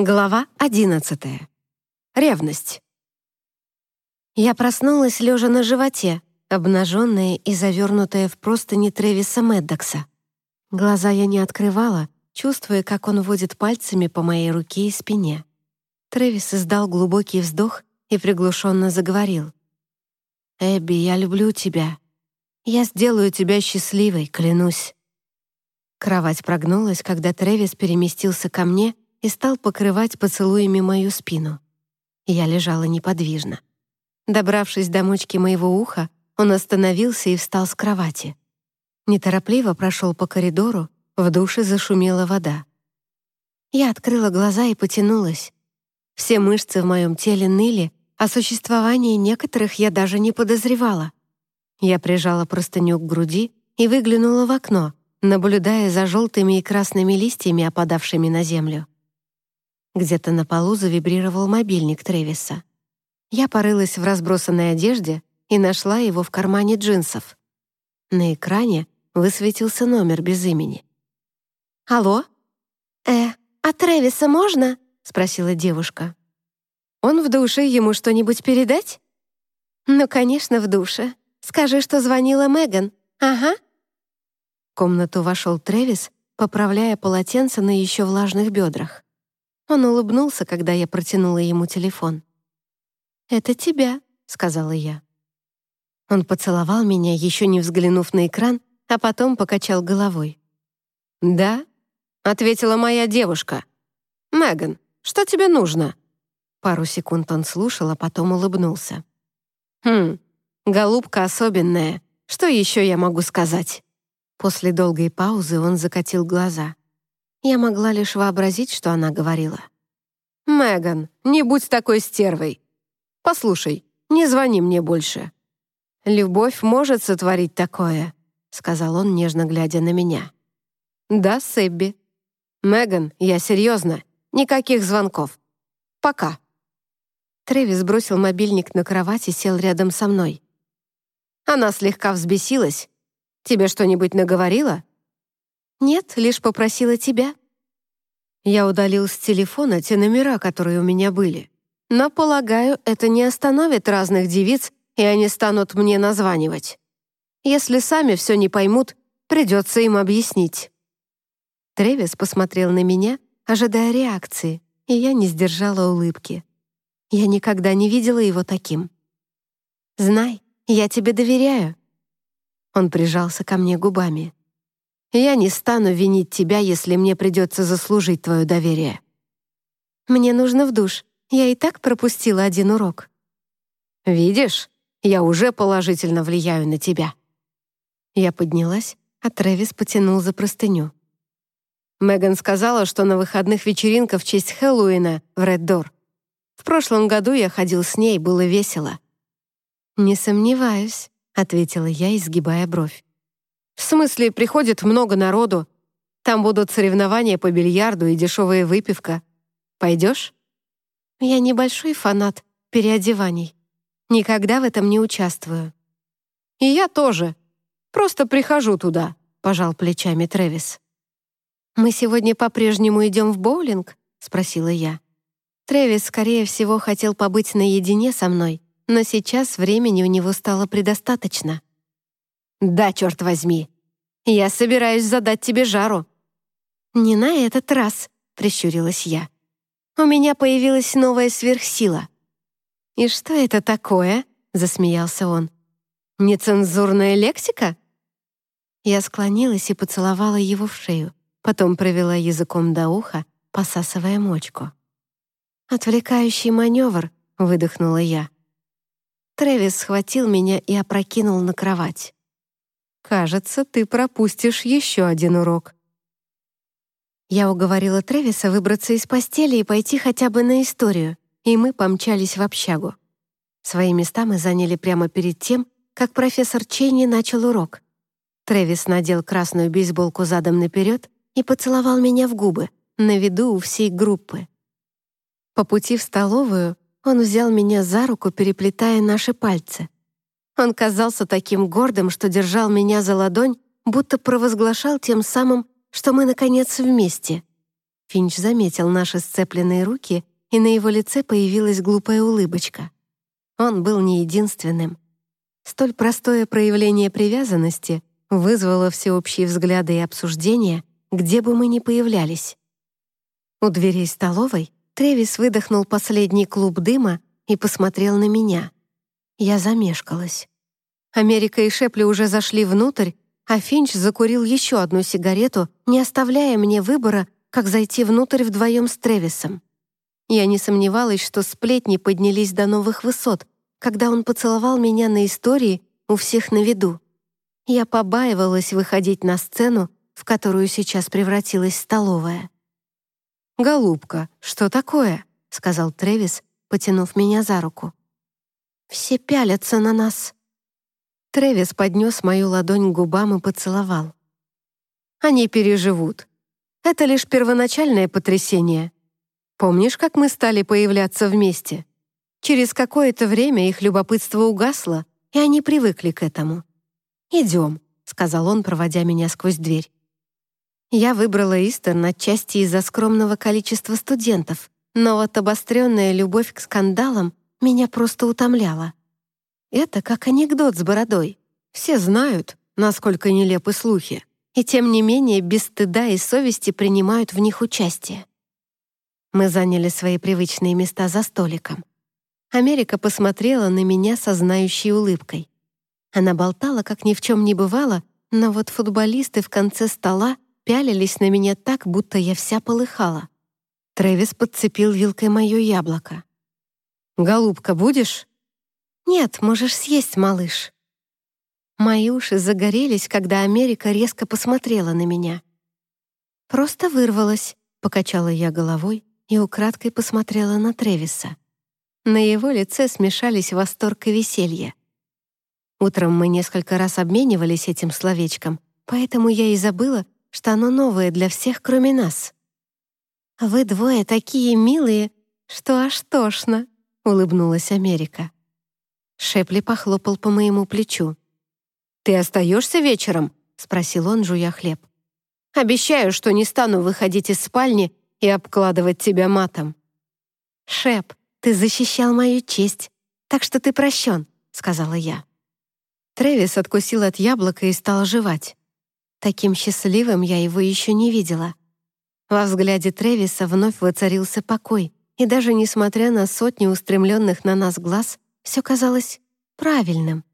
Глава одиннадцатая. Ревность. Я проснулась, лежа на животе, обнаженная и завернутая в простыни Тревиса Меддокса. Глаза я не открывала, чувствуя, как он водит пальцами по моей руке и спине. Тревис издал глубокий вздох и приглушенно заговорил. «Эбби, я люблю тебя. Я сделаю тебя счастливой, клянусь». Кровать прогнулась, когда Тревис переместился ко мне — и стал покрывать поцелуями мою спину. Я лежала неподвижно. Добравшись до мочки моего уха, он остановился и встал с кровати. Неторопливо прошел по коридору, в душе зашумела вода. Я открыла глаза и потянулась. Все мышцы в моем теле ныли, о существовании некоторых я даже не подозревала. Я прижала простыню к груди и выглянула в окно, наблюдая за желтыми и красными листьями, опадавшими на землю. Где-то на полу завибрировал мобильник Тревиса. Я порылась в разбросанной одежде и нашла его в кармане джинсов. На экране высветился номер без имени. «Алло? Э, а Тревиса можно?» — спросила девушка. «Он в душе, ему что-нибудь передать?» «Ну, конечно, в душе. Скажи, что звонила Меган. Ага». В комнату вошел Тревис, поправляя полотенце на еще влажных бедрах. Он улыбнулся, когда я протянула ему телефон. «Это тебя», — сказала я. Он поцеловал меня, еще не взглянув на экран, а потом покачал головой. «Да?» — ответила моя девушка. «Меган, что тебе нужно?» Пару секунд он слушал, а потом улыбнулся. «Хм, голубка особенная. Что еще я могу сказать?» После долгой паузы он закатил глаза. Я могла лишь вообразить, что она говорила. «Меган, не будь такой стервой. Послушай, не звони мне больше». «Любовь может сотворить такое», — сказал он, нежно глядя на меня. «Да, Себби. Меган, я серьезно. Никаких звонков. Пока». Трэвис бросил мобильник на кровать и сел рядом со мной. Она слегка взбесилась. «Тебе что-нибудь наговорила?» «Нет, лишь попросила тебя». Я удалил с телефона те номера, которые у меня были. Но, полагаю, это не остановит разных девиц, и они станут мне названивать. Если сами все не поймут, придется им объяснить. Тревис посмотрел на меня, ожидая реакции, и я не сдержала улыбки. Я никогда не видела его таким. «Знай, я тебе доверяю». Он прижался ко мне губами. Я не стану винить тебя, если мне придется заслужить твое доверие. Мне нужно в душ. Я и так пропустила один урок. Видишь, я уже положительно влияю на тебя. Я поднялась, а Трэвис потянул за простыню. Меган сказала, что на выходных вечеринка в честь Хэллоуина в Реддор. В прошлом году я ходил с ней, было весело. «Не сомневаюсь», — ответила я, изгибая бровь. В смысле, приходит много народу. Там будут соревнования по бильярду и дешевая выпивка. Пойдешь? Я небольшой фанат переодеваний. Никогда в этом не участвую. И я тоже. Просто прихожу туда, пожал плечами Трэвис. Мы сегодня по-прежнему идем в боулинг? спросила я. Трэвис, скорее всего, хотел побыть наедине со мной, но сейчас времени у него стало предостаточно. «Да, черт возьми! Я собираюсь задать тебе жару». «Не на этот раз», — прищурилась я. «У меня появилась новая сверхсила». «И что это такое?» — засмеялся он. «Нецензурная лексика?» Я склонилась и поцеловала его в шею, потом провела языком до уха, посасывая мочку. «Отвлекающий маневр», — выдохнула я. Трэвис схватил меня и опрокинул на кровать. Кажется, ты пропустишь еще один урок. Я уговорила Тревиса выбраться из постели и пойти хотя бы на историю, и мы помчались в общагу. Свои места мы заняли прямо перед тем, как профессор Чейни начал урок. Тревис надел красную бейсболку задом наперед и поцеловал меня в губы, на виду у всей группы. По пути в столовую он взял меня за руку, переплетая наши пальцы — он казался таким гордым, что держал меня за ладонь, будто провозглашал тем самым, что мы, наконец, вместе. Финч заметил наши сцепленные руки, и на его лице появилась глупая улыбочка. Он был не единственным. Столь простое проявление привязанности вызвало всеобщие взгляды и обсуждения, где бы мы ни появлялись. У дверей столовой Тревис выдохнул последний клуб дыма и посмотрел на меня. Я замешкалась. Америка и Шепли уже зашли внутрь, а Финч закурил еще одну сигарету, не оставляя мне выбора, как зайти внутрь вдвоем с Тревисом. Я не сомневалась, что сплетни поднялись до новых высот, когда он поцеловал меня на истории у всех на виду. Я побаивалась выходить на сцену, в которую сейчас превратилась столовая. «Голубка, что такое?» — сказал Тревис, потянув меня за руку. «Все пялятся на нас», Трэвис поднес мою ладонь к губам и поцеловал. «Они переживут. Это лишь первоначальное потрясение. Помнишь, как мы стали появляться вместе? Через какое-то время их любопытство угасло, и они привыкли к этому. «Идем», — сказал он, проводя меня сквозь дверь. Я выбрала Истерн отчасти из-за скромного количества студентов, но вот обостренная любовь к скандалам меня просто утомляла. Это как анекдот с бородой. Все знают, насколько нелепы слухи, и тем не менее без стыда и совести принимают в них участие. Мы заняли свои привычные места за столиком. Америка посмотрела на меня со знающей улыбкой. Она болтала, как ни в чем не бывало, но вот футболисты в конце стола пялились на меня так, будто я вся полыхала. Трэвис подцепил вилкой мое яблоко. «Голубка, будешь?» «Нет, можешь съесть, малыш». Мои уши загорелись, когда Америка резко посмотрела на меня. «Просто вырвалась», — покачала я головой и украдкой посмотрела на Тревиса. На его лице смешались восторг и веселье. Утром мы несколько раз обменивались этим словечком, поэтому я и забыла, что оно новое для всех, кроме нас. «Вы двое такие милые, что аж тошно», — улыбнулась Америка. Шепли похлопал по моему плечу. «Ты остаешься вечером?» — спросил он, жуя хлеб. «Обещаю, что не стану выходить из спальни и обкладывать тебя матом». «Шеп, ты защищал мою честь, так что ты прощен», — сказала я. Трэвис откусил от яблока и стал жевать. Таким счастливым я его еще не видела. Во взгляде Трэвиса вновь воцарился покой, и даже несмотря на сотни устремленных на нас глаз, все казалось правильным.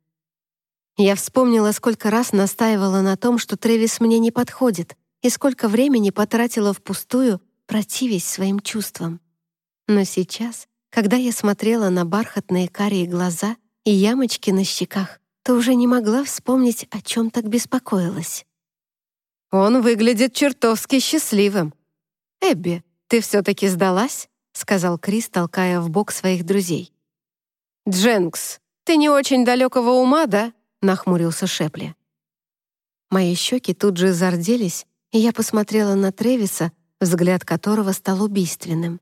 Я вспомнила, сколько раз настаивала на том, что Трэвис мне не подходит, и сколько времени потратила впустую, противясь своим чувствам. Но сейчас, когда я смотрела на бархатные карие глаза и ямочки на щеках, то уже не могла вспомнить, о чем так беспокоилась. «Он выглядит чертовски счастливым. Эбби, ты все-таки сдалась?» — сказал Крис, толкая в бок своих друзей. «Дженкс, ты не очень далекого ума, да?» — нахмурился Шепли. Мои щеки тут же зарделись, и я посмотрела на Тревиса, взгляд которого стал убийственным.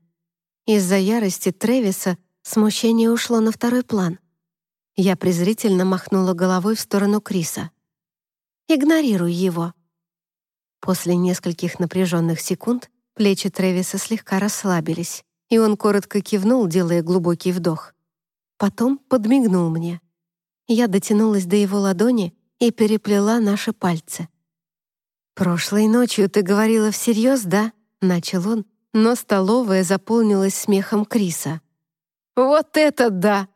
Из-за ярости Тревиса смущение ушло на второй план. Я презрительно махнула головой в сторону Криса. «Игнорируй его». После нескольких напряженных секунд плечи Тревиса слегка расслабились, и он коротко кивнул, делая глубокий вдох. Потом подмигнул мне. Я дотянулась до его ладони и переплела наши пальцы. «Прошлой ночью ты говорила всерьез, да?» — начал он, но столовая заполнилась смехом Криса. «Вот это да!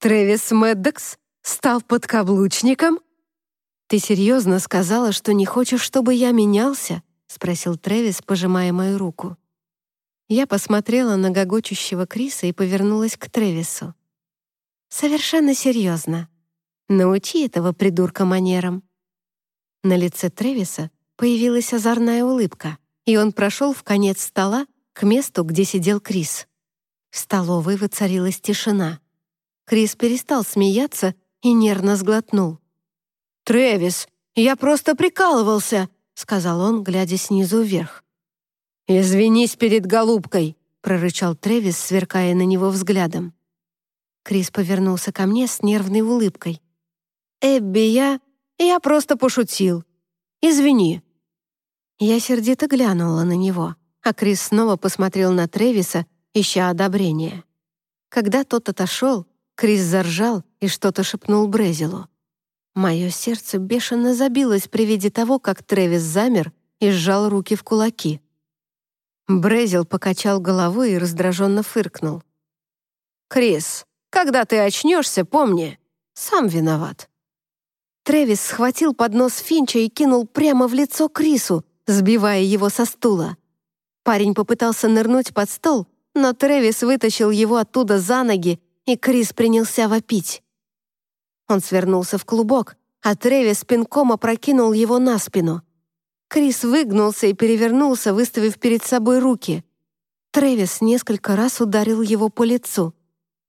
Трэвис Мэддокс стал подкаблучником?» «Ты серьезно сказала, что не хочешь, чтобы я менялся?» — спросил Трэвис, пожимая мою руку. Я посмотрела на гогочущего Криса и повернулась к Трэвису. Совершенно серьезно. Научи этого придурка манерам. На лице Тревиса появилась озорная улыбка, и он прошел в конец стола к месту, где сидел Крис. В столовой воцарилась тишина. Крис перестал смеяться и нервно сглотнул. «Трэвис, я просто прикалывался», — сказал он, глядя снизу вверх. «Извинись перед голубкой», — прорычал Трэвис, сверкая на него взглядом. Крис повернулся ко мне с нервной улыбкой. «Эбби, я... я просто пошутил. Извини». Я сердито глянула на него, а Крис снова посмотрел на Тревиса, ища одобрения. Когда тот отошел, Крис заржал и что-то шепнул Брезилу. Мое сердце бешено забилось при виде того, как Тревис замер и сжал руки в кулаки. Брезил покачал головой и раздраженно фыркнул. «Крис, когда ты очнешься, помни, сам виноват». Тревис схватил поднос Финча и кинул прямо в лицо Крису, сбивая его со стула. Парень попытался нырнуть под стол, но Тревис вытащил его оттуда за ноги, и Крис принялся вопить. Он свернулся в клубок, а Тревис пинком опрокинул его на спину. Крис выгнулся и перевернулся, выставив перед собой руки. Тревис несколько раз ударил его по лицу.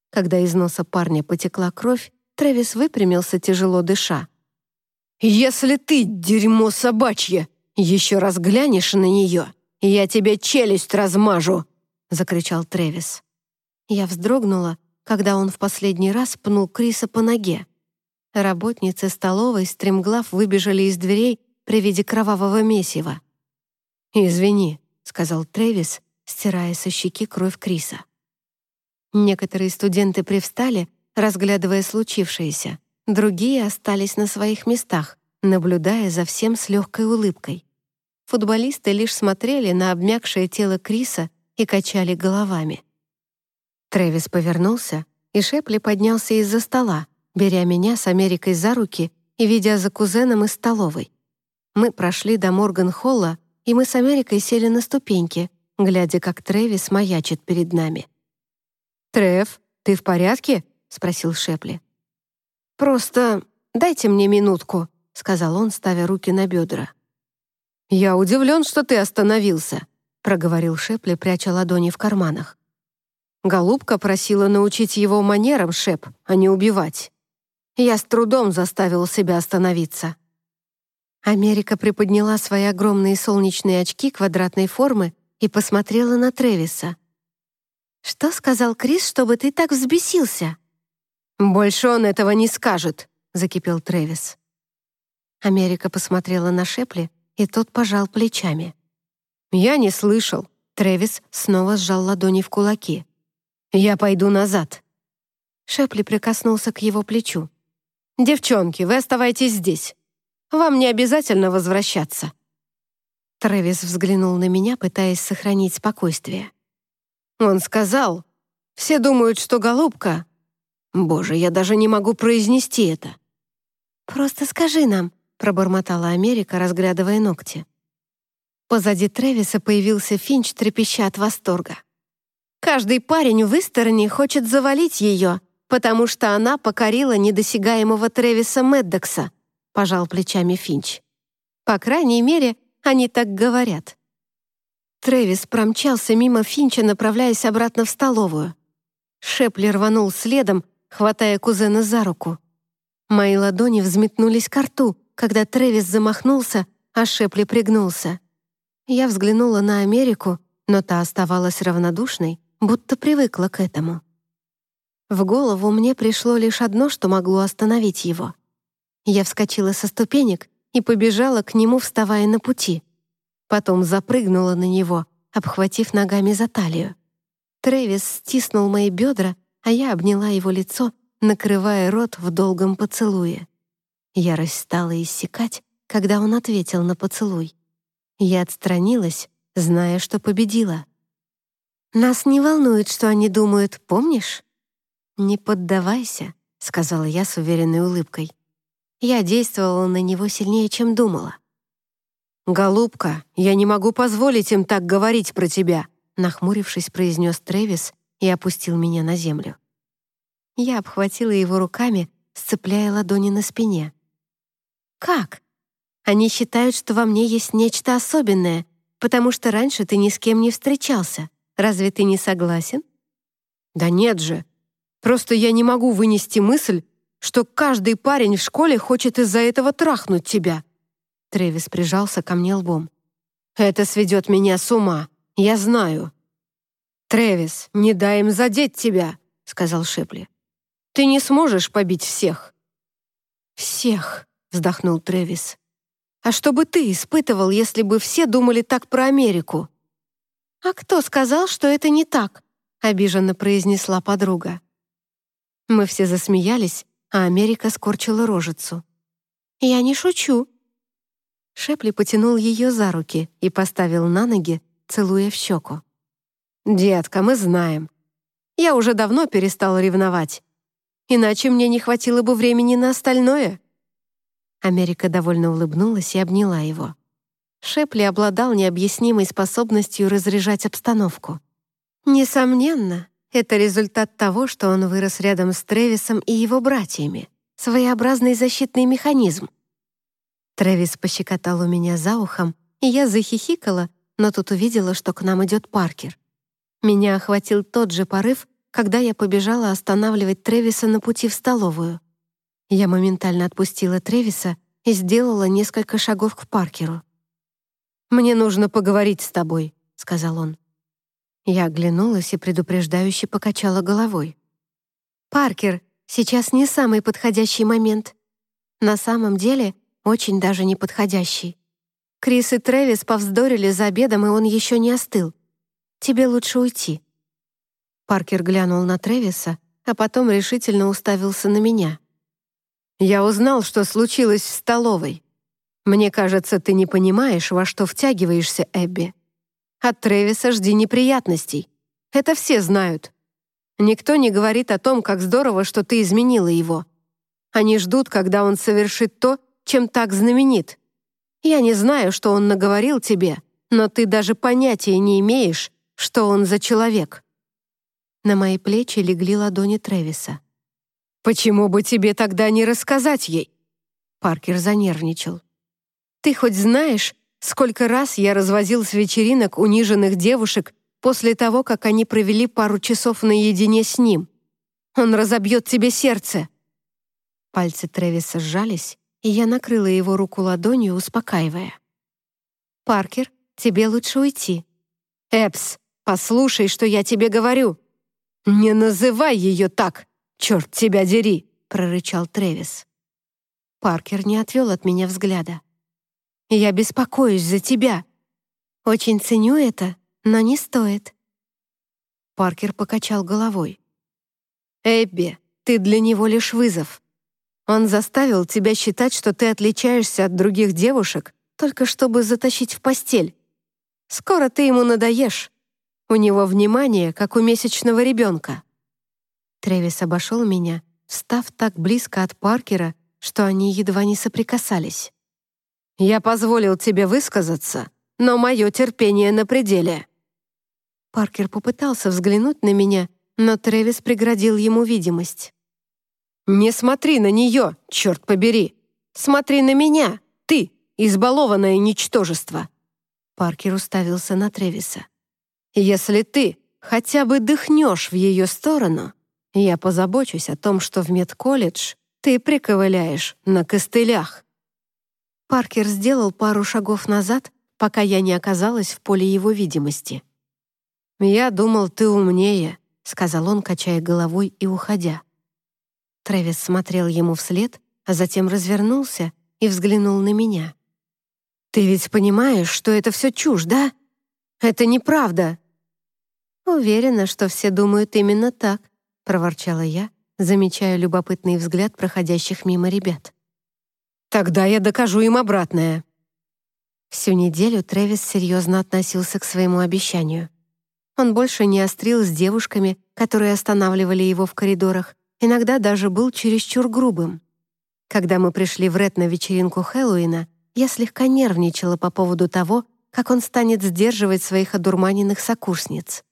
Когда из носа парня потекла кровь, Тревис выпрямился, тяжело дыша. «Если ты, дерьмо собачье, еще раз глянешь на нее, я тебе челюсть размажу!» — закричал Тревис. Я вздрогнула, когда он в последний раз пнул Криса по ноге. Работницы столовой стремглав выбежали из дверей при виде кровавого месива. «Извини», — сказал Тревис, стирая со щеки кровь Криса. Некоторые студенты привстали, разглядывая случившееся, другие остались на своих местах, наблюдая за всем с легкой улыбкой. Футболисты лишь смотрели на обмякшее тело Криса и качали головами. Трэвис повернулся, и Шепли поднялся из-за стола, беря меня с Америкой за руки и ведя за кузеном из столовой. Мы прошли до Морган-Холла, и мы с Америкой сели на ступеньки, глядя, как Трэвис маячит перед нами. «Трэв, ты в порядке?» — спросил Шепли. «Просто дайте мне минутку», — сказал он, ставя руки на бедра. «Я удивлен, что ты остановился», — проговорил Шепли, пряча ладони в карманах. Голубка просила научить его манерам, Шеп, а не убивать. Я с трудом заставил себя остановиться. Америка приподняла свои огромные солнечные очки квадратной формы и посмотрела на Тревиса. «Что сказал Крис, чтобы ты так взбесился?» «Больше он этого не скажет», — закипел Тревис. Америка посмотрела на Шепли, и тот пожал плечами. «Я не слышал». Тревис снова сжал ладони в кулаки. «Я пойду назад». Шепли прикоснулся к его плечу. «Девчонки, вы оставайтесь здесь. Вам не обязательно возвращаться». Трэвис взглянул на меня, пытаясь сохранить спокойствие. Он сказал, «Все думают, что голубка...» «Боже, я даже не могу произнести это». «Просто скажи нам», — пробормотала Америка, разглядывая ногти. Позади Трэвиса появился Финч, трепеща от восторга. «Каждый парень в стороне хочет завалить ее, потому что она покорила недосягаемого Трэвиса Меддокса», пожал плечами Финч. По крайней мере, они так говорят. Трэвис промчался мимо Финча, направляясь обратно в столовую. Шепли рванул следом, хватая кузена за руку. Мои ладони взметнулись к рту, когда Трэвис замахнулся, а Шепли пригнулся. Я взглянула на Америку, но та оставалась равнодушной, будто привыкла к этому. В голову мне пришло лишь одно, что могло остановить его — я вскочила со ступенек и побежала к нему, вставая на пути. Потом запрыгнула на него, обхватив ногами за талию. Трэвис стиснул мои бедра, а я обняла его лицо, накрывая рот в долгом поцелуе. Ярость стала иссякать, когда он ответил на поцелуй. Я отстранилась, зная, что победила. «Нас не волнует, что они думают, помнишь?» «Не поддавайся», — сказала я с уверенной улыбкой. Я действовала на него сильнее, чем думала. «Голубка, я не могу позволить им так говорить про тебя», нахмурившись, произнес Трэвис и опустил меня на землю. Я обхватила его руками, сцепляя ладони на спине. «Как? Они считают, что во мне есть нечто особенное, потому что раньше ты ни с кем не встречался. Разве ты не согласен?» «Да нет же. Просто я не могу вынести мысль, что каждый парень в школе хочет из-за этого трахнуть тебя». Трэвис прижался ко мне лбом. «Это сведет меня с ума, я знаю». «Трэвис, не дай им задеть тебя», — сказал Шепли. «Ты не сможешь побить всех». «Всех», — вздохнул Трэвис. «А что бы ты испытывал, если бы все думали так про Америку?» «А кто сказал, что это не так?» — обиженно произнесла подруга. Мы все засмеялись, а Америка скорчила рожицу. «Я не шучу». Шепли потянул ее за руки и поставил на ноги, целуя в щеку. «Детка, мы знаем. Я уже давно перестал ревновать. Иначе мне не хватило бы времени на остальное». Америка довольно улыбнулась и обняла его. Шепли обладал необъяснимой способностью разряжать обстановку. Несомненно, это результат того, что он вырос рядом с Тревисом и его братьями. Своеобразный защитный механизм. Трэвис пощекотал у меня за ухом, и я захихикала, но тут увидела, что к нам идет Паркер. Меня охватил тот же порыв, когда я побежала останавливать Тревиса на пути в столовую. Я моментально отпустила Тревиса и сделала несколько шагов к Паркеру. «Мне нужно поговорить с тобой», — сказал он. Я оглянулась и предупреждающе покачала головой. «Паркер, сейчас не самый подходящий момент. На самом деле, очень даже неподходящий. Крис и Трэвис повздорили за обедом, и он еще не остыл. Тебе лучше уйти». Паркер глянул на Трэвиса, а потом решительно уставился на меня. «Я узнал, что случилось в столовой. Мне кажется, ты не понимаешь, во что втягиваешься, Эбби. От Трэвиса жди неприятностей. Это все знают. Никто не говорит о том, как здорово, что ты изменила его. Они ждут, когда он совершит то, чем так знаменит. Я не знаю, что он наговорил тебе, но ты даже понятия не имеешь, что он за человек». На мои плечи легли ладони Трэвиса. «Почему бы тебе тогда не рассказать ей?» Паркер занервничал. Ты хоть знаешь, сколько раз я развозил с вечеринок униженных девушек после того, как они провели пару часов наедине с ним? Он разобьет тебе сердце». Пальцы Тревиса сжались, и я накрыла его руку ладонью, успокаивая. «Паркер, тебе лучше уйти». «Эпс, послушай, что я тебе говорю». «Не называй ее так, черт тебя дери!» — прорычал Тревис. Паркер не отвел от меня взгляда. Я беспокоюсь за тебя. Очень ценю это, но не стоит». Паркер покачал головой. «Эбби, ты для него лишь вызов. Он заставил тебя считать, что ты отличаешься от других девушек, только чтобы затащить в постель. Скоро ты ему надоешь. У него внимание, как у месячного ребенка». Тревис обошел меня, встав так близко от Паркера, что они едва не соприкасались. Я позволил тебе высказаться, но мое терпение на пределе». Паркер попытался взглянуть на меня, но Трэвис преградил ему видимость. «Не смотри на нее, черт побери! Смотри на меня, ты, избалованное ничтожество!» Паркер уставился на Трэвиса. «Если ты хотя бы дыхнешь в ее сторону, я позабочусь о том, что в медколледж ты приковыляешь на костылях». Паркер сделал пару шагов назад, пока я не оказалась в поле его видимости. «Я думал, ты умнее», — сказал он, качая головой и уходя. Трэвис смотрел ему вслед, а затем развернулся и взглянул на меня. «Ты ведь понимаешь, что это все чушь, да? Это неправда!» «Уверена, что все думают именно так», — проворчала я, замечая любопытный взгляд проходящих мимо ребят. Тогда я докажу им обратное». Всю неделю Трэвис серьезно относился к своему обещанию. Он больше не острил с девушками, которые останавливали его в коридорах, иногда даже был чересчур грубым. Когда мы пришли в Ред на вечеринку Хэллоуина, я слегка нервничала по поводу того, как он станет сдерживать своих одурманенных сокурсниц.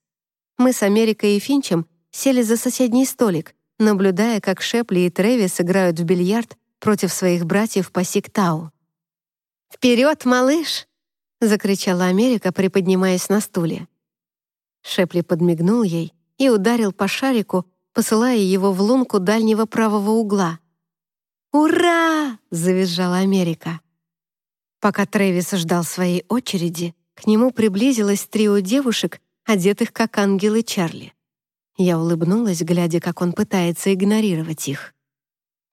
Мы с Америкой и Финчем сели за соседний столик, наблюдая, как Шепли и Трэвис играют в бильярд против своих братьев по Сиктау. «Вперед, малыш!» — закричала Америка, приподнимаясь на стуле. Шепли подмигнул ей и ударил по шарику, посылая его в лунку дальнего правого угла. «Ура!» — завизжала Америка. Пока Трэвис ждал своей очереди, к нему приблизилось трио девушек, одетых как ангелы Чарли. Я улыбнулась, глядя, как он пытается игнорировать их.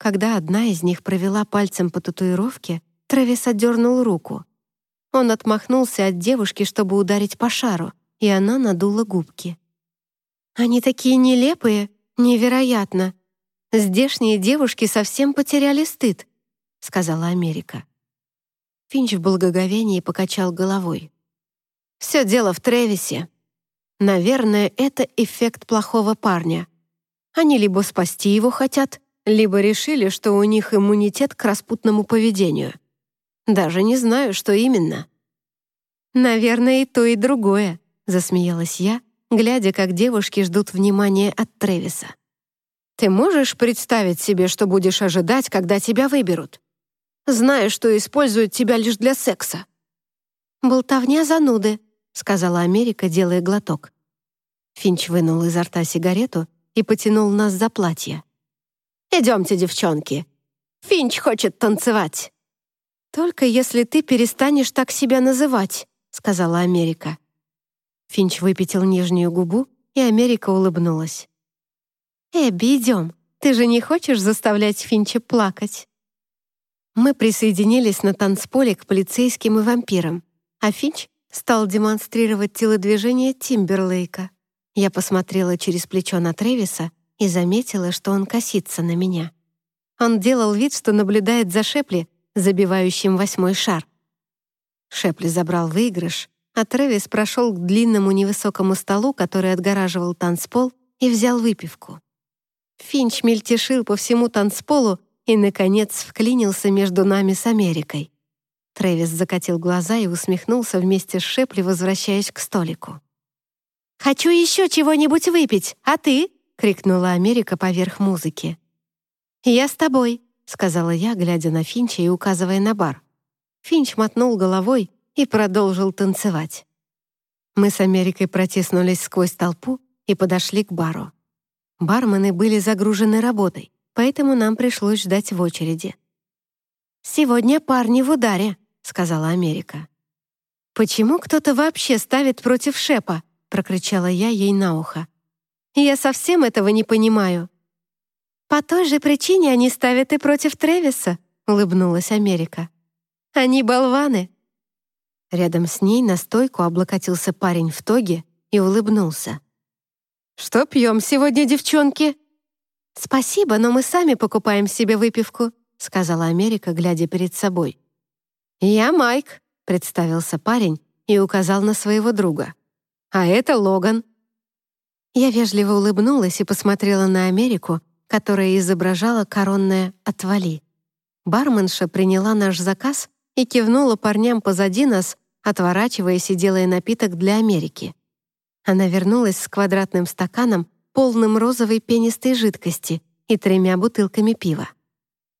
Когда одна из них провела пальцем по татуировке, Трэвис отдернул руку. Он отмахнулся от девушки, чтобы ударить по шару, и она надула губки. «Они такие нелепые, невероятно. Здешние девушки совсем потеряли стыд», — сказала Америка. Финч в благоговении покачал головой. «Все дело в Тревисе. Наверное, это эффект плохого парня. Они либо спасти его хотят, либо решили, что у них иммунитет к распутному поведению. Даже не знаю, что именно». «Наверное, и то, и другое», — засмеялась я, глядя, как девушки ждут внимания от Тревиса. «Ты можешь представить себе, что будешь ожидать, когда тебя выберут? Зная, что используют тебя лишь для секса». «Болтовня зануды», — сказала Америка, делая глоток. Финч вынул изо рта сигарету и потянул нас за платье. «Идемте, девчонки. Финч хочет танцевать». «Только если ты перестанешь так себя называть», — сказала Америка. Финч выпятил нижнюю губу, и Америка улыбнулась. «Эбби, идем. Ты же не хочешь заставлять Финча плакать?» Мы присоединились на танцполе к полицейским и вампирам, а Финч стал демонстрировать телодвижение Тимберлейка. Я посмотрела через плечо на Тревиса и заметила, что он косится на меня. Он делал вид, что наблюдает за Шепли, забивающим восьмой шар. Шепли забрал выигрыш, а Тревис прошел к длинному невысокому столу, который отгораживал танцпол, и взял выпивку. Финч мельтешил по всему танцполу, и, наконец, вклинился между нами с Америкой. Трэвис закатил глаза и усмехнулся вместе с Шепли, возвращаясь к столику. «Хочу еще чего-нибудь выпить, а ты?» — крикнула Америка поверх музыки. «Я с тобой», — сказала я, глядя на Финча и указывая на бар. Финч мотнул головой и продолжил танцевать. Мы с Америкой протиснулись сквозь толпу и подошли к бару. Бармены были загружены работой поэтому нам пришлось ждать в очереди. «Сегодня парни в ударе», — сказала Америка. «Почему кто-то вообще ставит против Шепа?» — прокричала я ей на ухо. «Я совсем этого не понимаю». «По той же причине они ставят и против Тревиса», — улыбнулась Америка. «Они болваны». Рядом с ней на стойку облокотился парень в тоге и улыбнулся. «Что пьем сегодня, девчонки?» «Спасибо, но мы сами покупаем себе выпивку», сказала Америка, глядя перед собой. «Я Майк», — представился парень и указал на своего друга. «А это Логан». Я вежливо улыбнулась и посмотрела на Америку, которая изображала коронное «отвали». Барменша приняла наш заказ и кивнула парням позади нас, отворачиваясь и делая напиток для Америки. Она вернулась с квадратным стаканом, полным розовой пенистой жидкости и тремя бутылками пива.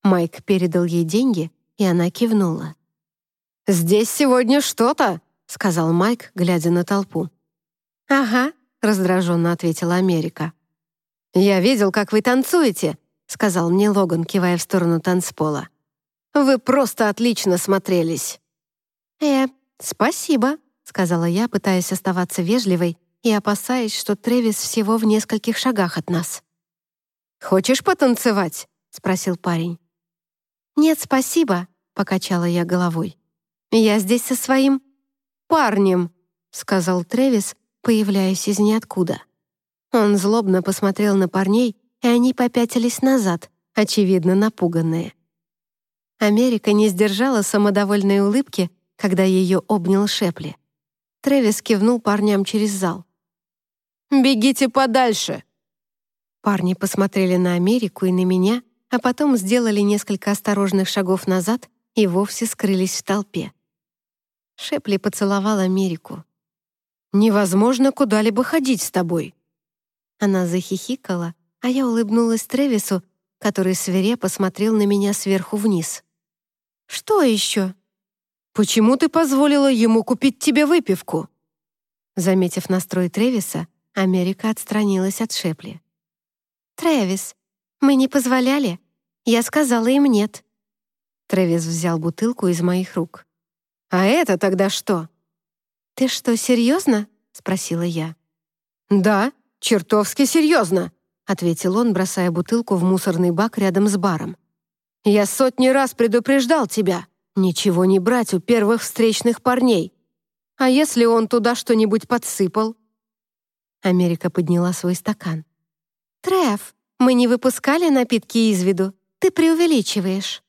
Майк передал ей деньги, и она кивнула. «Здесь сегодня что-то», — сказал Майк, глядя на толпу. «Ага», — раздраженно ответила Америка. «Я видел, как вы танцуете», — сказал мне Логан, кивая в сторону танцпола. «Вы просто отлично смотрелись». «Э, спасибо», — сказала я, пытаясь оставаться вежливой и опасаясь, что Тревис всего в нескольких шагах от нас. «Хочешь потанцевать?» — спросил парень. «Нет, спасибо», — покачала я головой. «Я здесь со своим парнем», — сказал Тревис, появляясь из ниоткуда. Он злобно посмотрел на парней, и они попятились назад, очевидно напуганные. Америка не сдержала самодовольной улыбки, когда ее обнял Шепли. Тревис кивнул парням через зал. Бегите подальше!» Парни посмотрели на Америку и на меня, а потом сделали несколько осторожных шагов назад и вовсе скрылись в толпе. Шепли поцеловал Америку. «Невозможно куда-либо ходить с тобой». Она захихикала, а я улыбнулась Тревису, который свирепо смотрел на меня сверху вниз. «Что еще?» «Почему ты позволила ему купить тебе выпивку?» Заметив настрой Тревиса, Америка отстранилась от Шепли. «Трэвис, мы не позволяли. Я сказала им нет». Трэвис взял бутылку из моих рук. «А это тогда что?» «Ты что, серьезно?» — спросила я. «Да, чертовски серьезно», — ответил он, бросая бутылку в мусорный бак рядом с баром. «Я сотни раз предупреждал тебя. Ничего не брать у первых встречных парней. А если он туда что-нибудь подсыпал?» Америка подняла свой стакан. «Треф, мы не выпускали напитки из виду. Ты преувеличиваешь».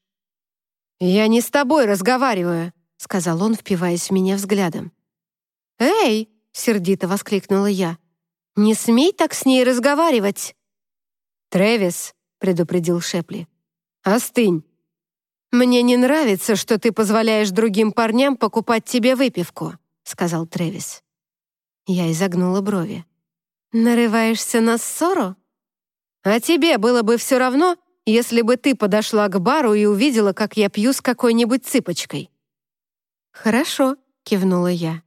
«Я не с тобой разговариваю», — сказал он, впиваясь в меня взглядом. «Эй!» — сердито воскликнула я. «Не смей так с ней разговаривать!» «Трэвис», — предупредил Шепли, — «остынь. Мне не нравится, что ты позволяешь другим парням покупать тебе выпивку», — сказал Трэвис. Я изогнула брови. «Нарываешься на ссору?» «А тебе было бы все равно, если бы ты подошла к бару и увидела, как я пью с какой-нибудь цыпочкой». «Хорошо», — кивнула я.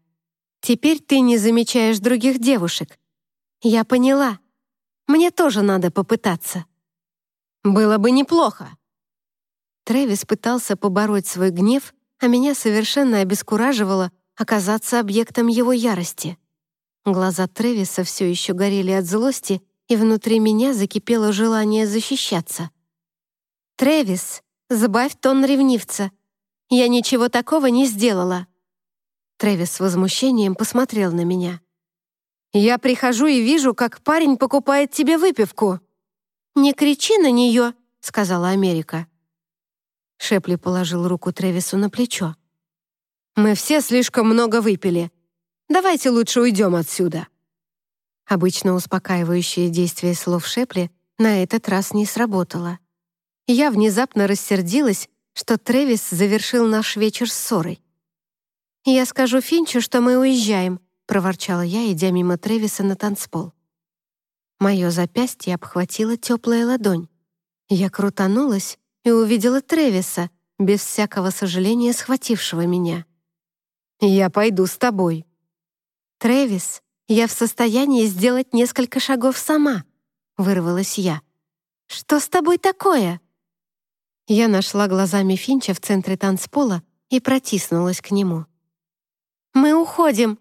«Теперь ты не замечаешь других девушек. Я поняла. Мне тоже надо попытаться». «Было бы неплохо». Трэвис пытался побороть свой гнев, а меня совершенно обескураживало оказаться объектом его ярости. Глаза Трэвиса все еще горели от злости, и внутри меня закипело желание защищаться. «Трэвис, сбавь тон ревнивца. Я ничего такого не сделала». Трэвис с возмущением посмотрел на меня. «Я прихожу и вижу, как парень покупает тебе выпивку». «Не кричи на нее», — сказала Америка. Шепли положил руку Трэвису на плечо. «Мы все слишком много выпили. Давайте лучше уйдем отсюда». Обычно успокаивающее действие слов Шепли на этот раз не сработало. Я внезапно рассердилась, что Трэвис завершил наш вечер ссорой. «Я скажу Финчу, что мы уезжаем», — проворчала я, идя мимо Трэвиса на танцпол. Мое запястье обхватила теплая ладонь. Я крутанулась и увидела Трэвиса, без всякого сожаления схватившего меня. «Я пойду с тобой», «Трэвис, я в состоянии сделать несколько шагов сама», — вырвалась я. «Что с тобой такое?» Я нашла глазами Финча в центре танцпола и протиснулась к нему. «Мы уходим!»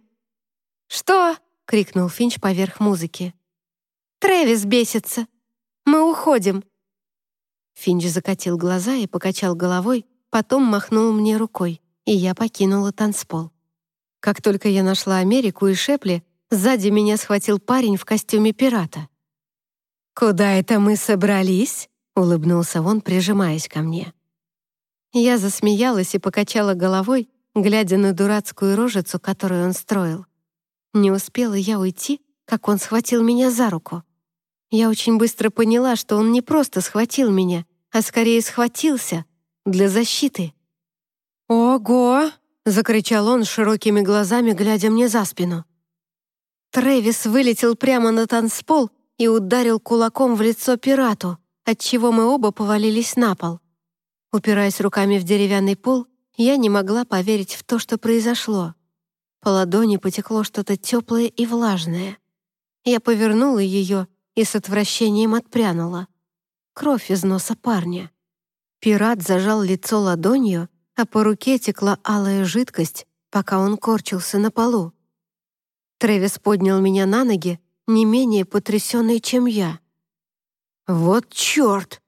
«Что?» — крикнул Финч поверх музыки. «Трэвис бесится! Мы уходим!» Финч закатил глаза и покачал головой, потом махнул мне рукой, и я покинула танцпол. Как только я нашла Америку и Шепли, сзади меня схватил парень в костюме пирата. «Куда это мы собрались?» — улыбнулся он, прижимаясь ко мне. Я засмеялась и покачала головой, глядя на дурацкую рожицу, которую он строил. Не успела я уйти, как он схватил меня за руку. Я очень быстро поняла, что он не просто схватил меня, а скорее схватился для защиты. «Ого!» закричал он широкими глазами, глядя мне за спину. Трэвис вылетел прямо на танцпол и ударил кулаком в лицо пирату, отчего мы оба повалились на пол. Упираясь руками в деревянный пол, я не могла поверить в то, что произошло. По ладони потекло что-то теплое и влажное. Я повернула ее и с отвращением отпрянула. Кровь из носа парня. Пират зажал лицо ладонью, а по руке текла алая жидкость, пока он корчился на полу. Трэвис поднял меня на ноги, не менее потрясенный, чем я. «Вот черт!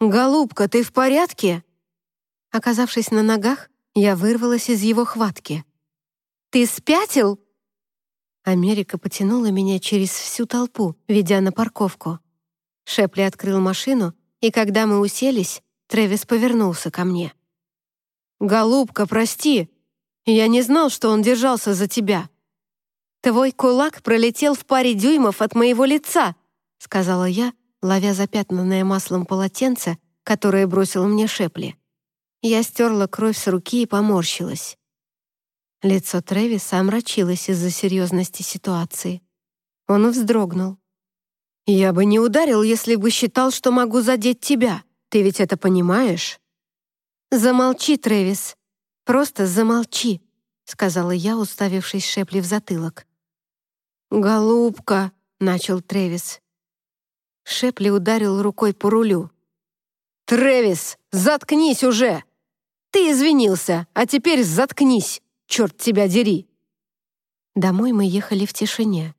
Голубка, ты в порядке?» Оказавшись на ногах, я вырвалась из его хватки. «Ты спятил?» Америка потянула меня через всю толпу, ведя на парковку. Шепли открыл машину, и когда мы уселись, Трэвис повернулся ко мне. «Голубка, прости! Я не знал, что он держался за тебя!» «Твой кулак пролетел в паре дюймов от моего лица!» сказала я, ловя запятнанное маслом полотенце, которое бросил мне Шепли. Я стерла кровь с руки и поморщилась. Лицо Трэвиса омрачилось из-за серьезности ситуации. Он вздрогнул. «Я бы не ударил, если бы считал, что могу задеть тебя. Ты ведь это понимаешь?» «Замолчи, Трэвис. Просто замолчи», — сказала я, уставившись Шепли в затылок. «Голубка», — начал Трэвис. Шепли ударил рукой по рулю. «Трэвис, заткнись уже! Ты извинился, а теперь заткнись, черт тебя дери!» Домой мы ехали в тишине.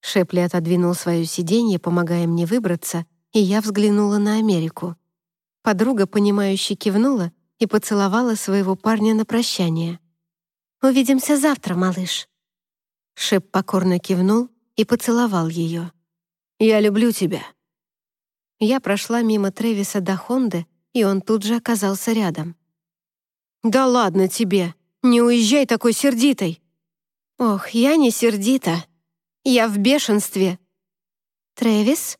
Шепли отодвинул свое сиденье, помогая мне выбраться, и я взглянула на Америку. Подруга, понимающе кивнула, и поцеловала своего парня на прощание. Увидимся завтра, малыш». Шеп покорно кивнул и поцеловал ее. «Я люблю тебя». Я прошла мимо Тревиса до Хонды, и он тут же оказался рядом. «Да ладно тебе! Не уезжай такой сердитой!» «Ох, я не сердита. Я в бешенстве». «Трэвис,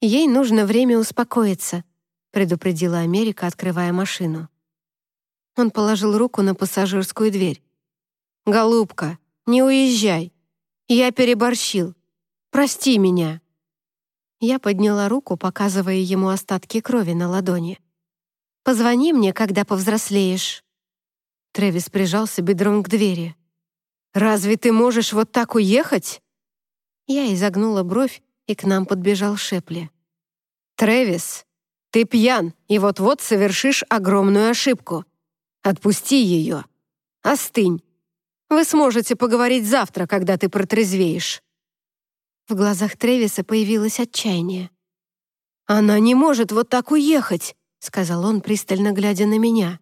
ей нужно время успокоиться», предупредила Америка, открывая машину. Он положил руку на пассажирскую дверь. «Голубка, не уезжай. Я переборщил. Прости меня». Я подняла руку, показывая ему остатки крови на ладони. «Позвони мне, когда повзрослеешь». Трэвис прижался бедром к двери. «Разве ты можешь вот так уехать?» Я изогнула бровь, и к нам подбежал Шепли. «Трэвис, ты пьян и вот-вот совершишь огромную ошибку. Отпусти ее. Остынь. Вы сможете поговорить завтра, когда ты протрезвеешь». В глазах Тревиса появилось отчаяние. «Она не может вот так уехать», — сказал он, пристально глядя на меня.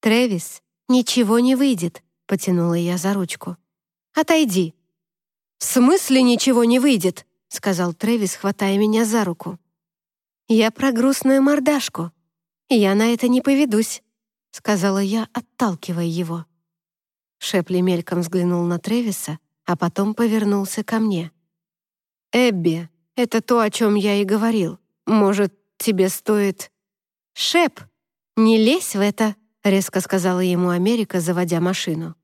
«Тревис, ничего не выйдет», — потянула я за ручку. «Отойди». «В смысле ничего не выйдет?» — сказал Тревис, хватая меня за руку. «Я про грустную мордашку. Я на это не поведусь», — сказала я, отталкивая его. Шепли мельком взглянул на Тревиса, а потом повернулся ко мне. «Эбби, это то, о чем я и говорил. Может, тебе стоит...» «Шеп, не лезь в это», — резко сказала ему Америка, заводя машину.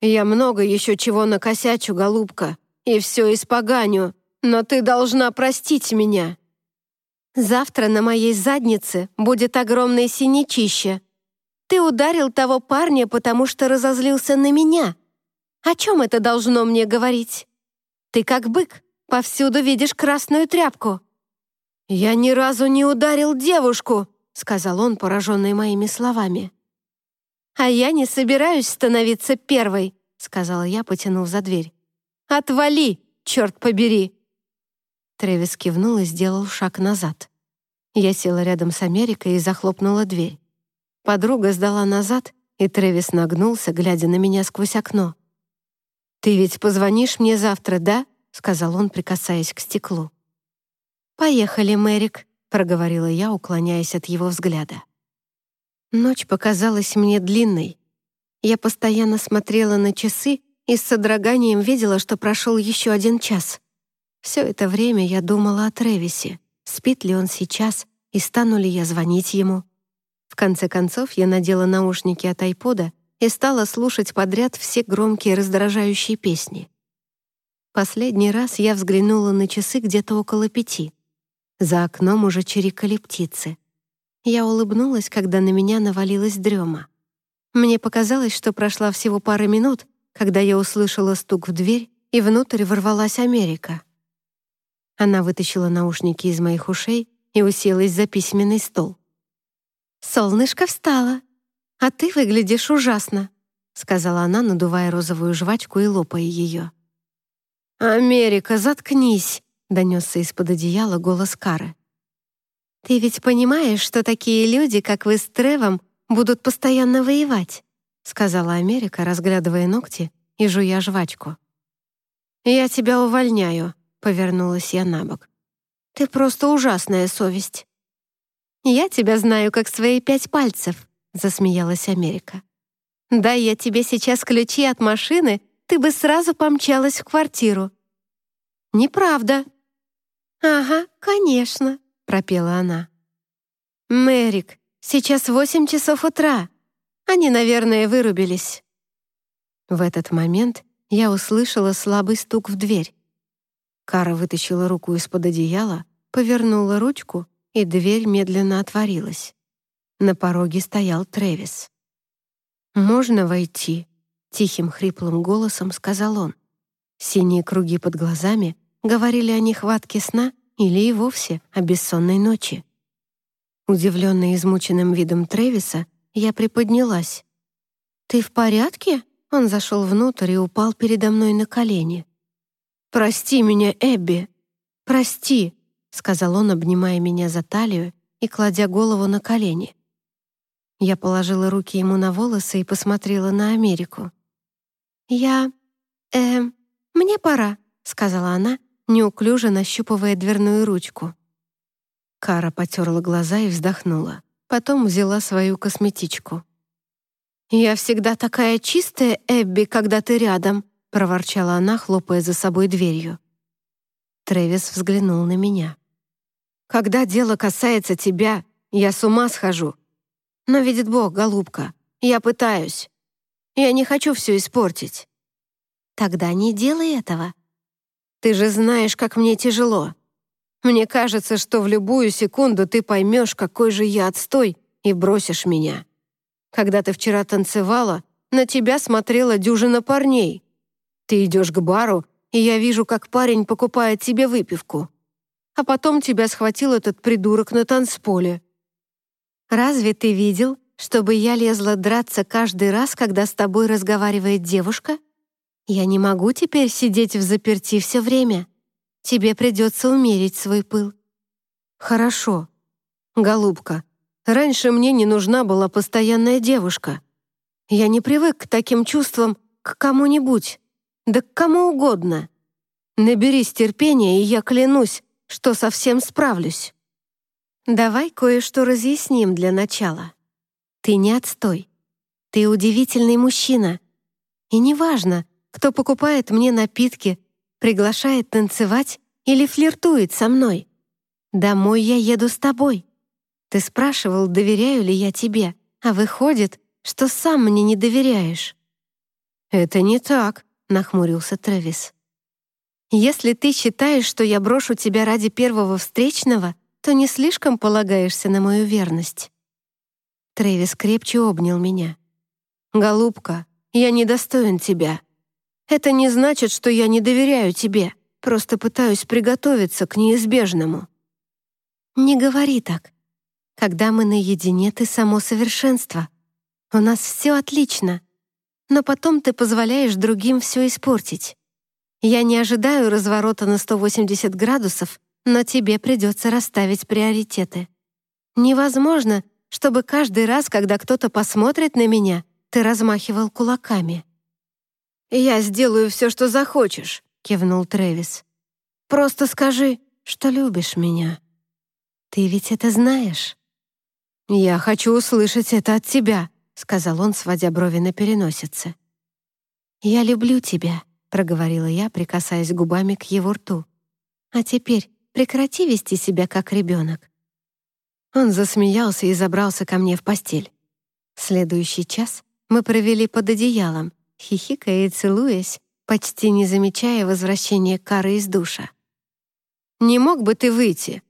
«Я много еще чего накосячу, голубка, и все испоганю, но ты должна простить меня». «Завтра на моей заднице будет огромное синячище. Ты ударил того парня, потому что разозлился на меня. О чем это должно мне говорить? Ты как бык, повсюду видишь красную тряпку». «Я ни разу не ударил девушку», — сказал он, пораженный моими словами. «А я не собираюсь становиться первой», — сказала я, потянув за дверь. «Отвали, черт побери!» Тревис кивнул и сделал шаг назад. Я села рядом с Америкой и захлопнула дверь. Подруга сдала назад, и Тревис нагнулся, глядя на меня сквозь окно. «Ты ведь позвонишь мне завтра, да?» — сказал он, прикасаясь к стеклу. «Поехали, Мэрик», — проговорила я, уклоняясь от его взгляда. Ночь показалась мне длинной. Я постоянно смотрела на часы и с содроганием видела, что прошел еще один час. Все это время я думала о Тревисе. Спит ли он сейчас и стану ли я звонить ему? В конце концов, я надела наушники от айпода и стала слушать подряд все громкие раздражающие песни. Последний раз я взглянула на часы где-то около пяти. За окном уже чирикали птицы. Я улыбнулась, когда на меня навалилась дрема. Мне показалось, что прошла всего пара минут, когда я услышала стук в дверь, и внутрь ворвалась Америка. Она вытащила наушники из моих ушей и уселась за письменный стол. «Солнышко встало, а ты выглядишь ужасно», сказала она, надувая розовую жвачку и лопая ее. «Америка, заткнись!» Донесся из-под одеяла голос Кары. «Ты ведь понимаешь, что такие люди, как вы с Тревом, будут постоянно воевать?» сказала Америка, разглядывая ногти и жуя жвачку. «Я тебя увольняю», — повернулась я на бок. «Ты просто ужасная совесть». «Я тебя знаю, как свои пять пальцев», — засмеялась Америка. «Дай я тебе сейчас ключи от машины, ты бы сразу помчалась в квартиру». «Неправда». «Ага, конечно», — пропела она. «Мэрик, сейчас восемь часов утра. Они, наверное, вырубились». В этот момент я услышала слабый стук в дверь. Кара вытащила руку из-под одеяла, повернула ручку и дверь медленно отворилась. На пороге стоял Трэвис. «Можно войти?» — тихим хриплым голосом сказал он. Синие круги под глазами говорили о нехватке сна или и вовсе о бессонной ночи. Удивленная измученным видом Трэвиса, я приподнялась. «Ты в порядке?» Он зашел внутрь и упал передо мной на колени. «Прости меня, Эбби! Прости!» — сказал он, обнимая меня за талию и кладя голову на колени. Я положила руки ему на волосы и посмотрела на Америку. «Я... э... мне пора», — сказала она, неуклюже нащупывая дверную ручку. Кара потерла глаза и вздохнула. Потом взяла свою косметичку. «Я всегда такая чистая, Эбби, когда ты рядом», — проворчала она, хлопая за собой дверью. Трэвис взглянул на меня. «Когда дело касается тебя, я с ума схожу. Но видит Бог, голубка, я пытаюсь. Я не хочу все испортить». «Тогда не делай этого». «Ты же знаешь, как мне тяжело. Мне кажется, что в любую секунду ты поймешь, какой же я отстой, и бросишь меня. Когда ты вчера танцевала, на тебя смотрела дюжина парней. Ты идешь к бару, и я вижу, как парень покупает тебе выпивку. А потом тебя схватил этот придурок на танцполе. Разве ты видел, чтобы я лезла драться каждый раз, когда с тобой разговаривает девушка? Я не могу теперь сидеть в заперти все время. Тебе придется умерить свой пыл. Хорошо. Голубка, раньше мне не нужна была постоянная девушка. Я не привык к таким чувствам к кому-нибудь. Да к кому угодно. Наберись терпения, и я клянусь, что совсем справлюсь. Давай кое-что разъясним для начала. Ты не отстой. Ты удивительный мужчина. И неважно, кто покупает мне напитки, приглашает танцевать или флиртует со мной. Домой я еду с тобой. Ты спрашивал, доверяю ли я тебе, а выходит, что сам мне не доверяешь. Это не так, нахмурился Трэвис. «Если ты считаешь, что я брошу тебя ради первого встречного, то не слишком полагаешься на мою верность». Трэвис крепче обнял меня. «Голубка, я недостоин тебя. Это не значит, что я не доверяю тебе, просто пытаюсь приготовиться к неизбежному». «Не говори так. Когда мы наедине, ты само совершенство. У нас все отлично но потом ты позволяешь другим все испортить. Я не ожидаю разворота на 180 градусов, но тебе придется расставить приоритеты. Невозможно, чтобы каждый раз, когда кто-то посмотрит на меня, ты размахивал кулаками. «Я сделаю все, что захочешь», — кивнул Трэвис. «Просто скажи, что любишь меня. Ты ведь это знаешь?» «Я хочу услышать это от тебя», — сказал он, сводя брови на переносице. «Я люблю тебя», — проговорила я, прикасаясь губами к его рту. «А теперь прекрати вести себя как ребенок». Он засмеялся и забрался ко мне в постель. Следующий час мы провели под одеялом, хихикая и целуясь, почти не замечая возвращения Кары из душа. «Не мог бы ты выйти?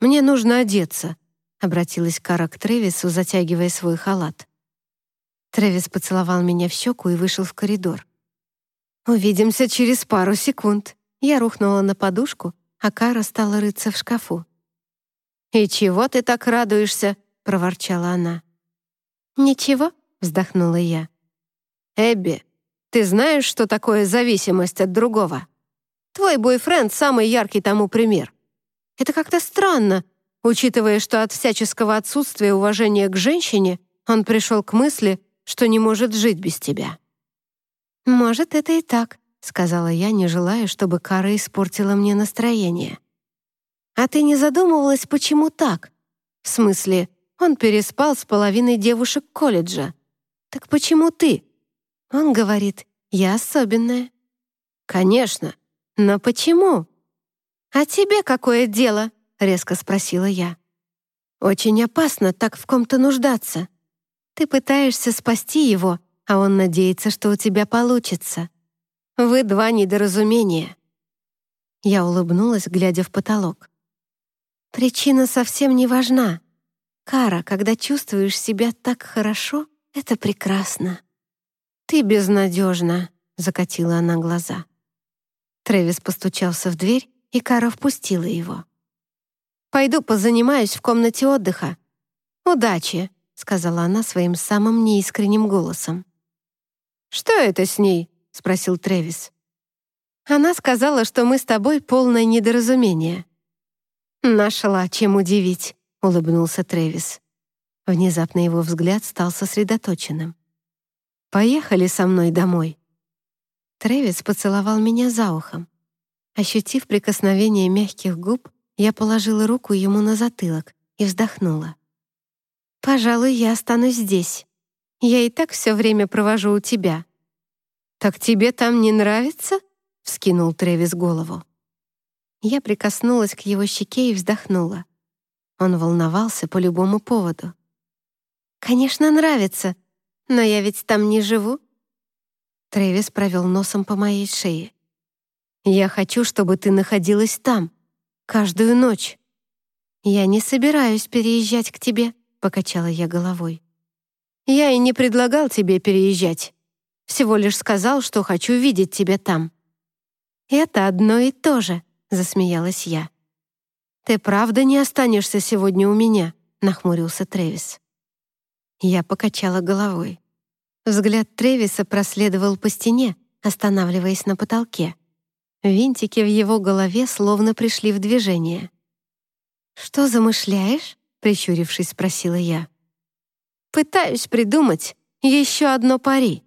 Мне нужно одеться», — обратилась Кара к Тревису, затягивая свой халат. Трэвис поцеловал меня в щеку и вышел в коридор. «Увидимся через пару секунд». Я рухнула на подушку, а Кара стала рыться в шкафу. «И чего ты так радуешься?» — проворчала она. «Ничего», — вздохнула я. «Эбби, ты знаешь, что такое зависимость от другого? Твой бойфренд — самый яркий тому пример. Это как-то странно, учитывая, что от всяческого отсутствия уважения к женщине он пришел к мысли, что не может жить без тебя». «Может, это и так», — сказала я, не желая, чтобы Кара испортила мне настроение. «А ты не задумывалась, почему так? В смысле, он переспал с половиной девушек колледжа. Так почему ты?» Он говорит, «Я особенная». «Конечно, но почему?» «А тебе какое дело?» — резко спросила я. «Очень опасно так в ком-то нуждаться. Ты пытаешься спасти его, а он надеется, что у тебя получится. Вы два недоразумения». Я улыбнулась, глядя в потолок. «Причина совсем не важна. Кара, когда чувствуешь себя так хорошо, это прекрасно». «Ты безнадежна», — закатила она глаза. Трэвис постучался в дверь, и Кара впустила его. «Пойду позанимаюсь в комнате отдыха. Удачи!» — сказала она своим самым неискренним голосом. «Что это с ней?» — спросил Трэвис. «Она сказала, что мы с тобой полное недоразумение». «Нашла, чем удивить», — улыбнулся Трэвис. Внезапно его взгляд стал сосредоточенным. «Поехали со мной домой». Трэвис поцеловал меня за ухом. Ощутив прикосновение мягких губ, я положила руку ему на затылок и вздохнула. «Пожалуй, я останусь здесь. Я и так все время провожу у тебя». «Так тебе там не нравится?» — вскинул Трэвис голову. Я прикоснулась к его щеке и вздохнула. Он волновался по любому поводу. «Конечно, нравится, но я ведь там не живу». Трэвис провел носом по моей шее. «Я хочу, чтобы ты находилась там, каждую ночь». «Я не собираюсь переезжать к тебе», — покачала я головой. «Я и не предлагал тебе переезжать. Всего лишь сказал, что хочу видеть тебя там». «Это одно и то же», — засмеялась я. «Ты правда не останешься сегодня у меня?» — нахмурился Трэвис. Я покачала головой. Взгляд Тревиса проследовал по стене, останавливаясь на потолке. Винтики в его голове словно пришли в движение. «Что замышляешь?» — прищурившись, спросила я. «Пытаюсь придумать еще одно пари».